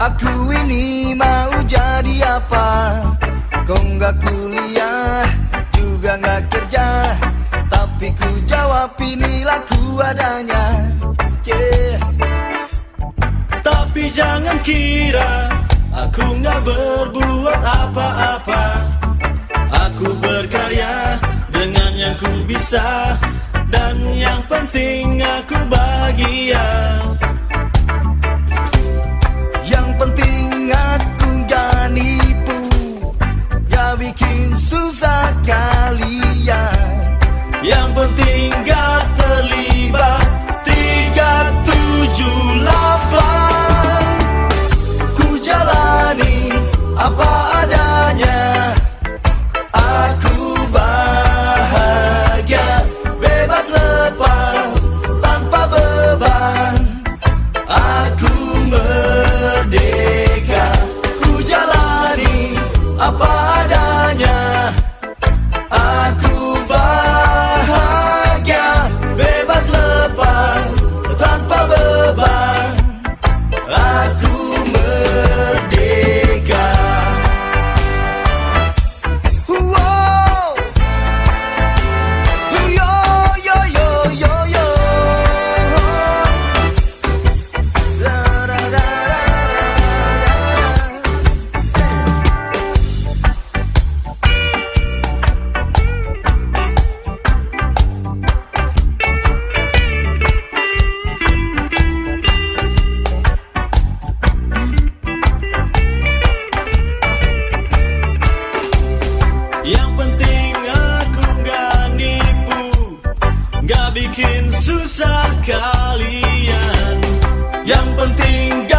Aku ini mau jadi apa? Kau nggak kuliah Juga nggak kerja. Tapi ku jawab inilah ku adanya. Yeah. Tapi jangan kira Aku nggak berbuat apa-apa. Aku berkarya dengan yang ku bisa. Dan yang penting aku bahagia bikin susah kalian. Yang penting